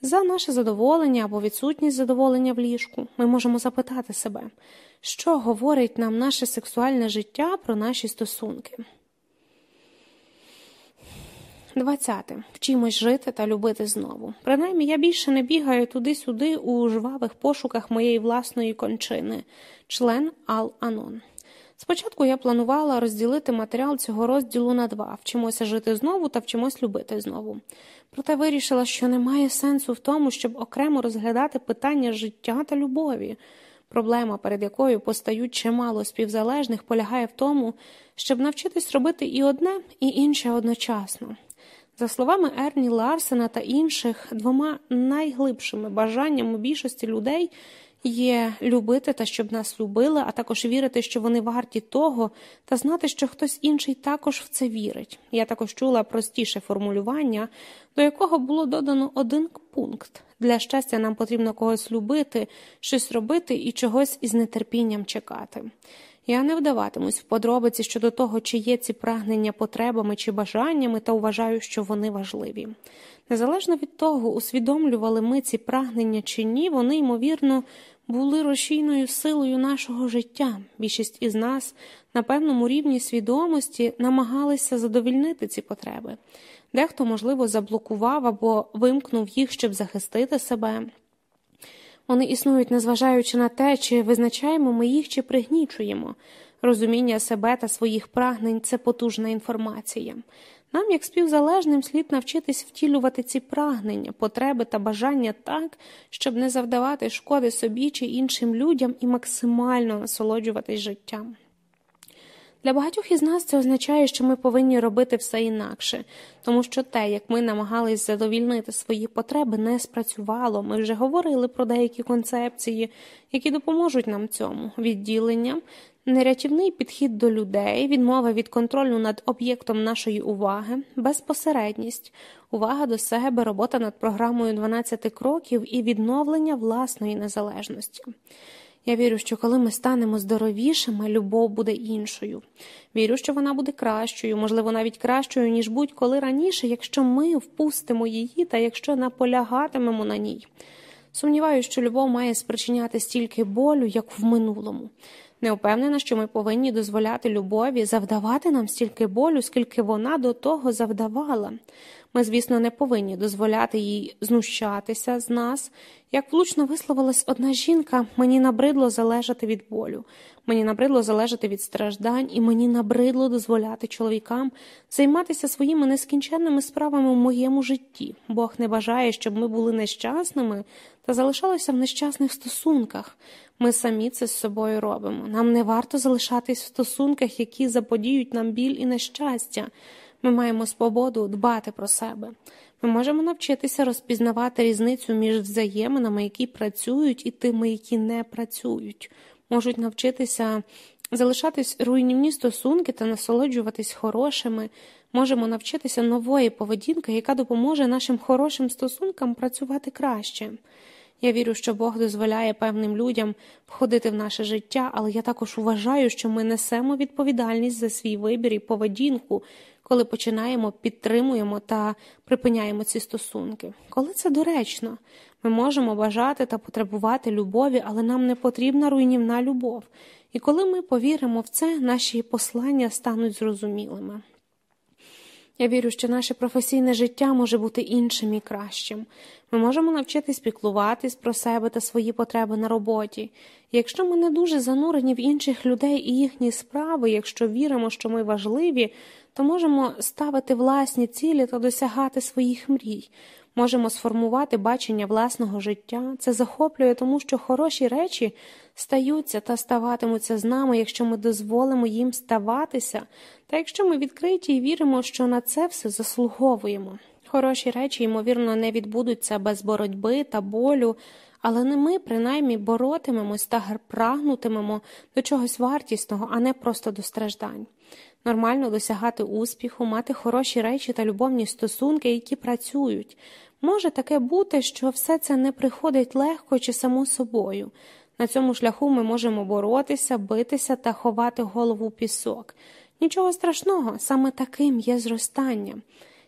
за наше задоволення або відсутність задоволення в ліжку. Ми можемо запитати себе, що говорить нам наше сексуальне життя про наші стосунки. 20. Вчимось жити та любити знову. Принаймні, я більше не бігаю туди-сюди у жвавих пошуках моєї власної кончини, член Ал-Анон. Спочатку я планувала розділити матеріал цього розділу на два вчимося жити знову та вчимось любити знову. Проте вирішила, що немає сенсу в тому, щоб окремо розглядати питання життя та любові. Проблема, перед якою постають чимало співзалежних, полягає в тому, щоб навчитись робити і одне, і інше одночасно. За словами Ерні Ларсена та інших, двома найглибшими бажаннями більшості людей є любити та щоб нас любили, а також вірити, що вони варті того, та знати, що хтось інший також в це вірить. Я також чула простіше формулювання, до якого було додано один пункт для щастя, нам потрібно когось любити, щось робити і чогось із нетерпінням чекати. Я не вдаватимусь в подробиці щодо того, чи є ці прагнення потребами чи бажаннями, та вважаю, що вони важливі. Незалежно від того, усвідомлювали ми ці прагнення чи ні, вони, ймовірно, були рушійною силою нашого життя. Більшість із нас на певному рівні свідомості намагалися задовільнити ці потреби. Дехто, можливо, заблокував або вимкнув їх, щоб захистити себе. Вони існують, незважаючи на те, чи визначаємо ми їх, чи пригнічуємо. Розуміння себе та своїх прагнень це потужна інформація. Нам, як співзалежним, слід навчитись втілювати ці прагнення, потреби та бажання так, щоб не завдавати шкоди собі чи іншим людям і максимально насолоджуватись життям. Для багатьох із нас це означає, що ми повинні робити все інакше, тому що те, як ми намагались задовільнити свої потреби, не спрацювало. Ми вже говорили про деякі концепції, які допоможуть нам цьому відділення, нерятівний підхід до людей, відмова від контролю над об'єктом нашої уваги, безпосередність, увага до себе, робота над програмою 12 кроків і відновлення власної незалежності. Я вірю, що коли ми станемо здоровішими, любов буде іншою. Вірю, що вона буде кращою, можливо, навіть кращою, ніж будь-коли раніше, якщо ми впустимо її та якщо наполягатимемо на ній. Сумніваюся, що любов має спричиняти стільки болю, як в минулому. Не впевнена, що ми повинні дозволяти любові завдавати нам стільки болю, скільки вона до того завдавала. Ми, звісно, не повинні дозволяти їй знущатися з нас. Як влучно висловилась одна жінка, мені набридло залежати від болю, мені набридло залежати від страждань, і мені набридло дозволяти чоловікам займатися своїми нескінченними справами в моєму житті. Бог не бажає, щоб ми були нещасними та залишалися в нещасних стосунках. Ми самі це з собою робимо. Нам не варто залишатись в стосунках, які заподіють нам біль і нещастя. Ми маємо свободу дбати про себе. Ми можемо навчитися розпізнавати різницю між взаєминами, які працюють, і тими, які не працюють, можуть навчитися залишатись руйнівні стосунки та насолоджуватись хорошими. Можемо навчитися нової поведінки, яка допоможе нашим хорошим стосункам працювати краще. Я вірю, що Бог дозволяє певним людям входити в наше життя, але я також вважаю, що ми несемо відповідальність за свій вибір і поведінку, коли починаємо, підтримуємо та припиняємо ці стосунки. Коли це доречно, ми можемо бажати та потребувати любові, але нам не потрібна руйнівна любов. І коли ми повіримо в це, наші послання стануть зрозумілими. Я вірю, що наше професійне життя може бути іншим і кращим. Ми можемо навчитись піклуватись про себе та свої потреби на роботі. І якщо ми не дуже занурені в інших людей і їхні справи, якщо віримо, що ми важливі, то можемо ставити власні цілі та досягати своїх мрій. Можемо сформувати бачення власного життя. Це захоплює, тому що хороші речі стаються та ставатимуться з нами, якщо ми дозволимо їм ставатися, та якщо ми відкриті і віримо, що на це все заслуговуємо. Хороші речі, ймовірно, не відбудуться без боротьби та болю, але не ми принаймні боротимемось та прагнутимемо до чогось вартісного, а не просто до страждань. Нормально досягати успіху, мати хороші речі та любовні стосунки, які працюють. Може таке бути, що все це не приходить легко чи само собою. На цьому шляху ми можемо боротися, битися та ховати голову в пісок. Нічого страшного, саме таким є зростання.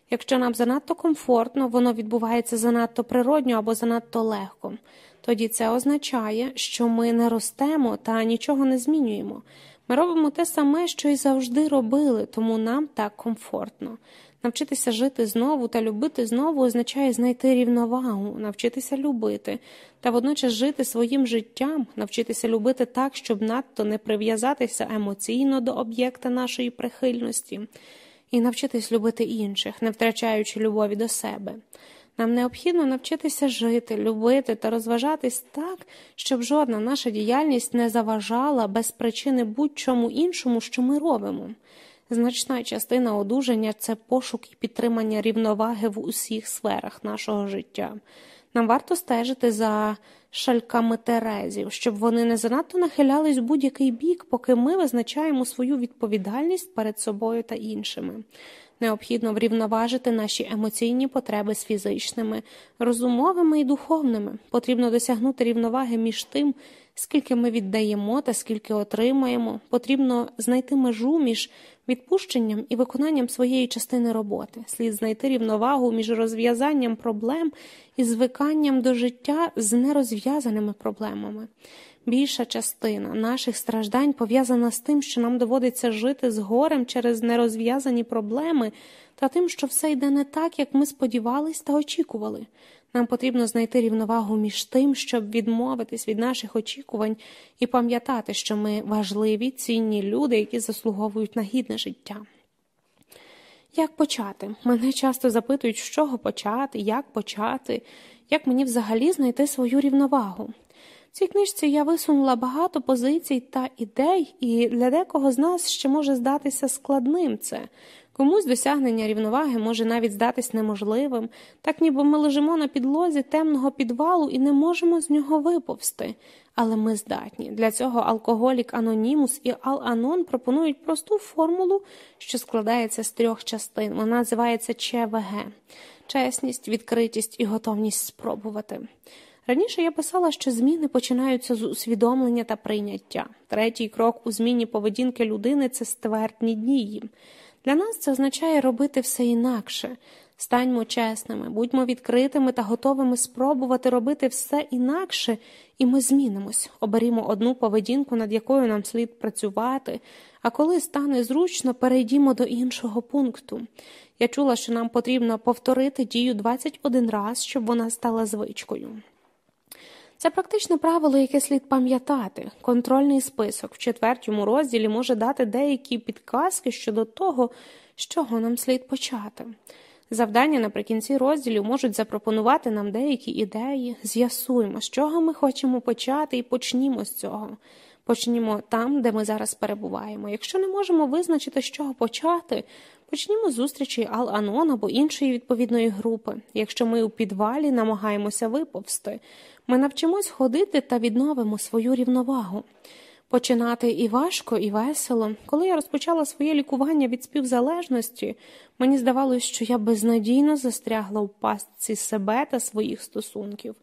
Якщо нам занадто комфортно, воно відбувається занадто природньо або занадто легко. Тоді це означає, що ми не ростемо та нічого не змінюємо. Ми робимо те саме, що й завжди робили, тому нам так комфортно. Навчитися жити знову та любити знову означає знайти рівновагу, навчитися любити, та водночас жити своїм життям, навчитися любити так, щоб надто не прив'язатися емоційно до об'єкта нашої прихильності, і навчитись любити інших, не втрачаючи любові до себе. Нам необхідно навчитися жити, любити та розважатись так, щоб жодна наша діяльність не заважала без причини будь-чому іншому, що ми робимо. Значна частина одужання це пошук і підтримання рівноваги в усіх сферах нашого життя. Нам варто стежити за шальками терезів, щоб вони не занадто нахилялись в будь-який бік, поки ми визначаємо свою відповідальність перед собою та іншими. Необхідно врівноважити наші емоційні потреби з фізичними, розумовими і духовними. Потрібно досягнути рівноваги між тим, скільки ми віддаємо та скільки отримаємо. Потрібно знайти межу між відпущенням і виконанням своєї частини роботи. Слід знайти рівновагу між розв'язанням проблем і звиканням до життя з нерозв'язаними проблемами. Більша частина наших страждань пов'язана з тим, що нам доводиться жити з горем через нерозв'язані проблеми та тим, що все йде не так, як ми сподівались та очікували. Нам потрібно знайти рівновагу між тим, щоб відмовитись від наших очікувань і пам'ятати, що ми важливі, цінні люди, які заслуговують на гідне життя. Як почати? Мене часто запитують, з чого почати, як почати, як мені взагалі знайти свою рівновагу. Цій книжці я висунула багато позицій та ідей, і для декого з нас ще може здатися складним це. Комусь досягнення рівноваги може навіть здатись неможливим, так ніби ми лежимо на підлозі темного підвалу і не можемо з нього виповзти. Але ми здатні. Для цього алкоголік Анонімус і Ал-Анон пропонують просту формулу, що складається з трьох частин. Вона називається ЧВГ чесність, відкритість і готовність спробувати. Раніше я писала, що зміни починаються з усвідомлення та прийняття. Третій крок у зміні поведінки людини це ствердні дії. Для нас це означає робити все інакше. Станьмо чесними, будьмо відкритими та готовими спробувати робити все інакше, і ми змінимось, оберімо одну поведінку, над якою нам слід працювати, а коли стане зручно, перейдімо до іншого пункту. Я чула, що нам потрібно повторити дію 21 раз, щоб вона стала звичкою. Це практичне правило, яке слід пам'ятати. Контрольний список в четвертому розділі може дати деякі підказки щодо того, з чого нам слід почати. Завдання наприкінці розділів можуть запропонувати нам деякі ідеї, з'ясуємо, з чого ми хочемо почати, і почнімо з цього. Почнімо там, де ми зараз перебуваємо. Якщо не можемо визначити, з чого почати, почнімо зустрічі Ал-Анон або іншої відповідної групи. Якщо ми у підвалі намагаємося виповзти, ми навчимось ходити та відновимо свою рівновагу. Починати і важко, і весело. Коли я розпочала своє лікування від співзалежності, мені здавалось, що я безнадійно застрягла у пастці себе та своїх стосунків.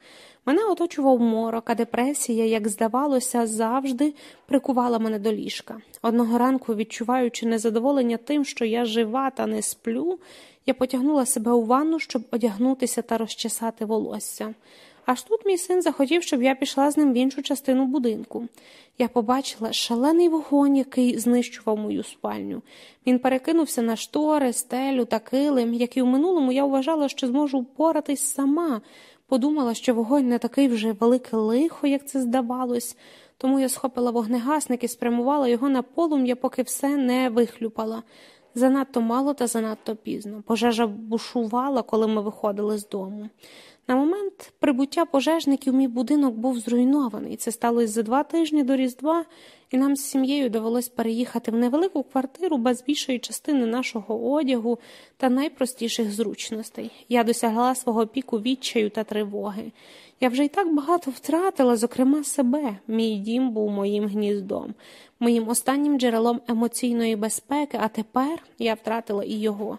Мене оточував морок, а депресія, як здавалося, завжди прикувала мене до ліжка. Одного ранку, відчуваючи незадоволення тим, що я жива та не сплю, я потягнула себе у ванну, щоб одягнутися та розчесати волосся. Аж тут мій син захотів, щоб я пішла з ним в іншу частину будинку. Я побачила шалений вогонь, який знищував мою спальню. Він перекинувся на штори, стелю та килим, як і в минулому я вважала, що зможу впоратись сама. Подумала, що вогонь не такий вже велике лихо, як це здавалось, тому я схопила вогнегасник і спрямувала його на полум'я, поки все не вихлюпала. Занадто мало та занадто пізно. Пожежа бушувала, коли ми виходили з дому. На момент прибуття пожежників мій будинок був зруйнований. Це сталося за два тижні до Різдва, і нам з сім'єю довелось переїхати в невелику квартиру без більшої частини нашого одягу та найпростіших зручностей. Я досягла свого піку відчаю та тривоги. Я вже й так багато втратила, зокрема себе. Мій дім був моїм гніздом, моїм останнім джерелом емоційної безпеки, а тепер я втратила і його.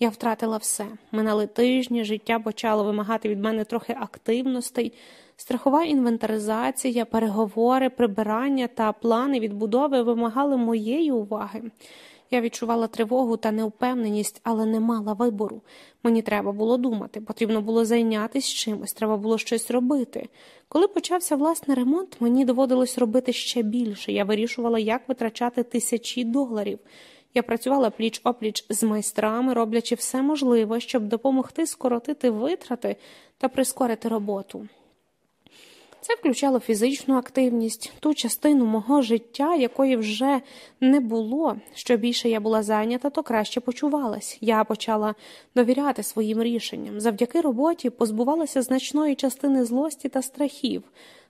Я втратила все. Минали тижні, життя почало вимагати від мене трохи активностей, страхова інвентаризація, переговори, прибирання та плани відбудови вимагали моєї уваги. Я відчувала тривогу та неупевненість, але не мала вибору. Мені треба було думати, потрібно було зайнятися чимось, треба було щось робити. Коли почався власний ремонт, мені доводилось робити ще більше. Я вирішувала, як витрачати тисячі доларів. Я працювала пліч опліч з майстрами, роблячи все можливе, щоб допомогти скоротити витрати та прискорити роботу. Це включало фізичну активність, ту частину мого життя, якої вже не було. Що більше я була зайнята, то краще почувалась. Я почала довіряти своїм рішенням. Завдяки роботі позбувалася значної частини злості та страхів.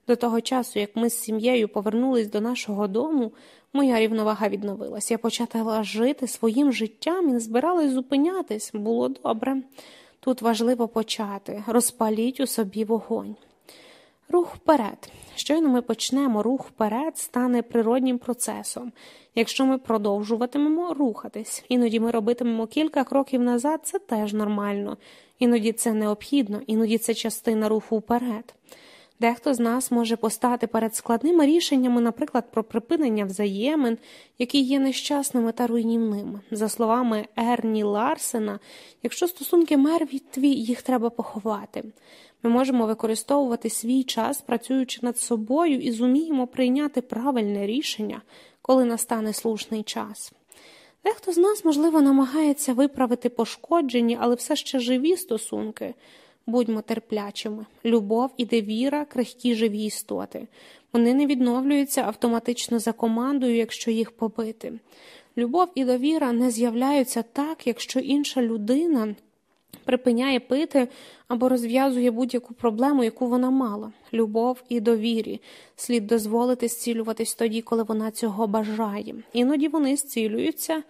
До того часу, як ми з сім'єю повернулись до нашого дому, моя рівновага відновилась. Я почала жити своїм життям і не збиралась зупинятись. Було добре. Тут важливо почати розпаліть у собі вогонь. Рух вперед. Щойно ми почнемо, рух вперед стане природнім процесом. Якщо ми продовжуватимемо рухатись, іноді ми робитимемо кілька кроків назад, це теж нормально, іноді це необхідно, іноді це частина руху вперед. Дехто з нас може постати перед складними рішеннями, наприклад, про припинення взаємин, які є нещасними та руйнівними. За словами Ерні Ларсена, якщо стосунки мертві, їх треба поховати. Ми можемо використовувати свій час, працюючи над собою, і зуміємо прийняти правильне рішення, коли настане слушний час. Дехто з нас, можливо, намагається виправити пошкоджені, але все ще живі стосунки. Будьмо терплячими. Любов і довіра крихкі живі істоти. Вони не відновлюються автоматично за командою, якщо їх побити. Любов і довіра не з'являються так, якщо інша людина припиняє пити або розв'язує будь-яку проблему, яку вона мала. Любов і довірі слід дозволити зцілюватись тоді, коли вона цього бажає. Іноді вони зцілюються,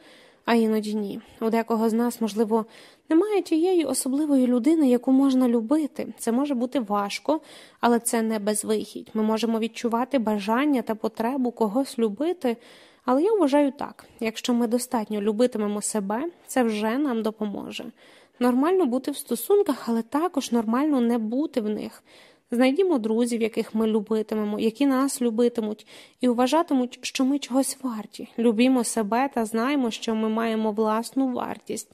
а іноді ні. У декого з нас, можливо, немає тієї особливої людини, яку можна любити. Це може бути важко, але це не безвихідь. Ми можемо відчувати бажання та потребу когось любити. Але я вважаю так: якщо ми достатньо любитимемо себе, це вже нам допоможе. Нормально бути в стосунках, але також нормально не бути в них. Знайдімо друзів, яких ми любитимемо, які нас любитимуть, і вважатимуть, що ми чогось варті. Любімо себе та знаємо, що ми маємо власну вартість.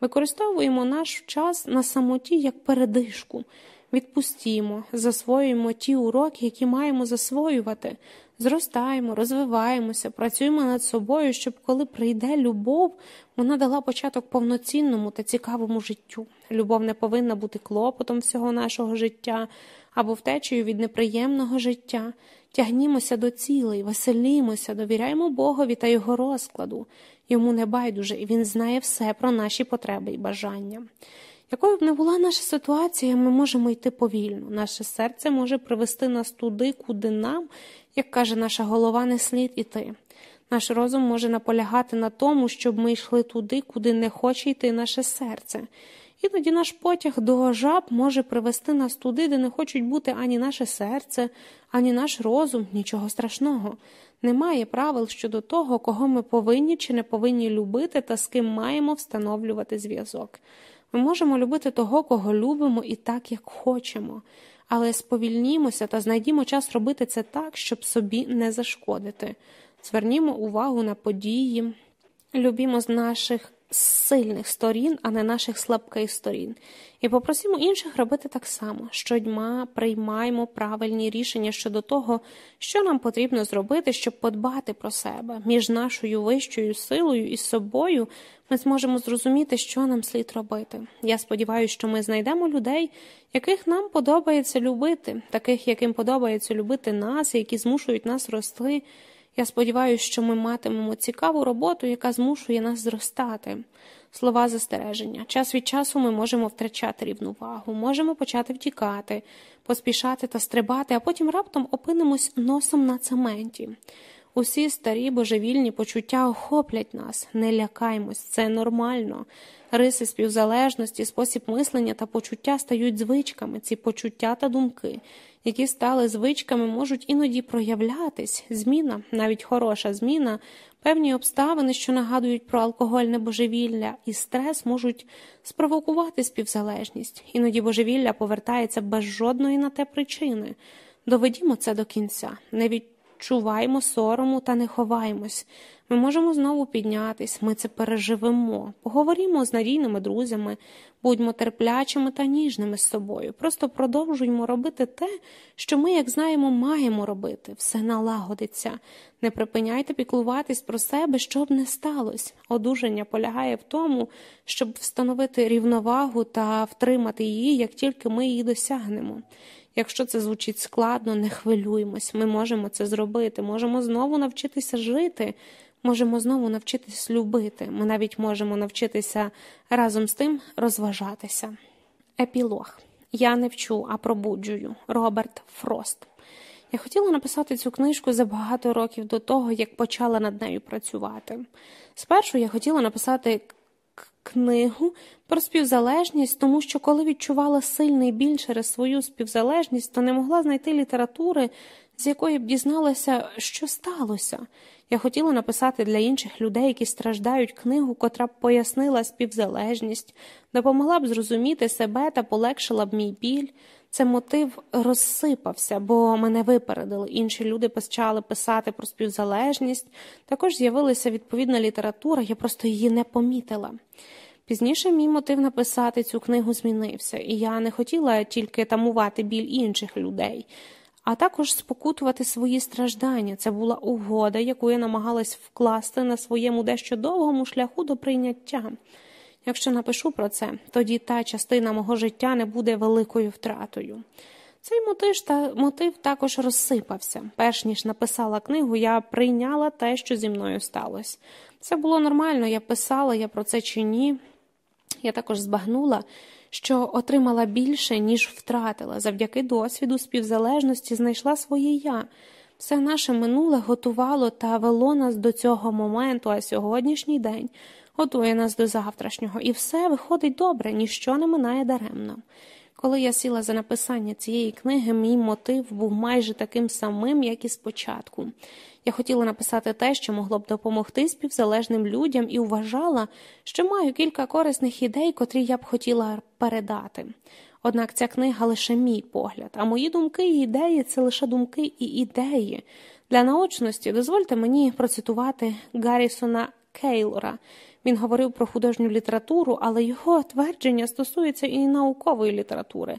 Використовуємо наш час на самоті як передишку. Відпустімо, засвоюємо ті уроки, які маємо засвоювати, зростаємо, розвиваємося, працюємо над собою, щоб коли прийде любов, вона дала початок повноцінному та цікавому життю. Любов не повинна бути клопотом всього нашого життя або втечею від неприємного життя. Тягнімося до цілей, веселімося, довіряємо Богові та його розкладу. Йому не байдуже, і він знає все про наші потреби і бажання. Якою б не була наша ситуація, ми можемо йти повільно. Наше серце може привести нас туди, куди нам, як каже наша голова, не слід іти. Наш розум може наполягати на тому, щоб ми йшли туди, куди не хоче йти наше серце. Іноді наш потяг до жаб може привести нас туди, де не хочуть бути ані наше серце, ані наш розум, нічого страшного. Немає правил щодо того, кого ми повинні чи не повинні любити та з ким маємо встановлювати зв'язок. Ми можемо любити того, кого любимо, і так, як хочемо, але сповільнімося та знайдімо час робити це так, щоб собі не зашкодити. Звернімо увагу на події, любімо з наших сильних сторін, а не наших слабких сторін, і попросимо інших робити так само. Щодня приймаємо правильні рішення щодо того, що нам потрібно зробити, щоб подбати про себе. Між нашою вищою силою і собою ми зможемо зрозуміти, що нам слід робити. Я сподіваюся, що ми знайдемо людей, яких нам подобається любити, таких, яким подобається любити нас, які змушують нас рости. Я сподіваюся, що ми матимемо цікаву роботу, яка змушує нас зростати. Слова застереження. Час від часу ми можемо втрачати рівновагу, можемо почати втікати, поспішати та стрибати, а потім раптом опинимось носом на цементі. Усі старі божевільні почуття охоплять нас, не лякаймось, це нормально. Риси співзалежності, спосіб мислення та почуття стають звичками, ці почуття та думки, які стали звичками, можуть іноді проявлятись. Зміна, навіть хороша зміна, певні обставини, що нагадують про алкогольне божевілля, і стрес можуть спровокувати співзалежність. Іноді божевілля повертається без жодної на те причини. Доведімо це до кінця. Не від відчуваємо сорому та не ховаємось. Ми можемо знову піднятись, ми це переживемо, поговоримо з надійними друзями, будьмо терплячими та ніжними з собою. Просто продовжуємо робити те, що ми, як знаємо, маємо робити. Все налагодиться. Не припиняйте піклуватись про себе, щоб не сталося. Одужання полягає в тому, щоб встановити рівновагу та втримати її, як тільки ми її досягнемо. Якщо це звучить складно, не хвилюємось, ми можемо це зробити, можемо знову навчитися жити, можемо знову навчитись любити. Ми навіть можемо навчитися разом з тим розважатися. Епілог Я не вчу, а пробуджую. Роберт Фрост. Я хотіла написати цю книжку за багато років до того, як почала над нею працювати. Спершу я хотіла написати книгу про співзалежність, тому що коли відчувала сильний біль через свою співзалежність, то не могла знайти літератури, з якої б дізналася, що сталося. Я хотіла написати для інших людей, які страждають книгу, котра б пояснила співзалежність, допомогла б зрозуміти себе та полегшила б мій біль. Це мотив розсипався, бо мене випередили. Інші люди почали писати про співзалежність. Також з'явилася відповідна література, я просто її не помітила. Пізніше мій мотив написати цю книгу змінився, і я не хотіла тільки тамувати біль інших людей, а також спокутувати свої страждання. Це була угода, яку я намагалась вкласти на своєму дещо довгому шляху до прийняття. Якщо напишу про це, тоді та частина мого життя не буде великою втратою. Цей мотив та мотив також розсипався. Перш ніж написала книгу, я прийняла те, що зі мною сталося. Це було нормально, я писала я про це чи ні. Я також збагнула, що отримала більше, ніж втратила. Завдяки досвіду співзалежності знайшла своє я. Все наше минуле готувало та вело нас до цього моменту, а сьогоднішній день готує нас до завтрашнього, і все виходить добре, ніщо не минає даремно. Коли я сіла за написання цієї книги, мій мотив був майже таким самим, як і спочатку. Я хотіла написати те, що могло б допомогти співзалежним людям, і вважала, що маю кілька корисних ідей, котрі я б хотіла передати. Однак ця книга лише мій погляд, а мої думки і ідеї це лише думки і ідеї. Для наочності дозвольте мені процитувати Гаррісона Кейлора. Він говорив про художню літературу, але його твердження стосуються і наукової літератури,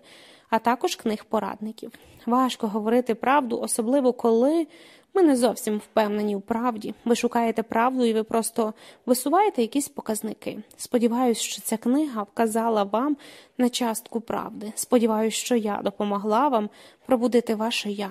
а також книг порадників. Важко говорити правду, особливо коли ми не зовсім впевнені в правді. Ви шукаєте правду і ви просто висуваєте якісь показники. Сподіваюсь, що ця книга вказала вам на частку правди. Сподіваюсь, що я допомогла вам пробудити ваше я.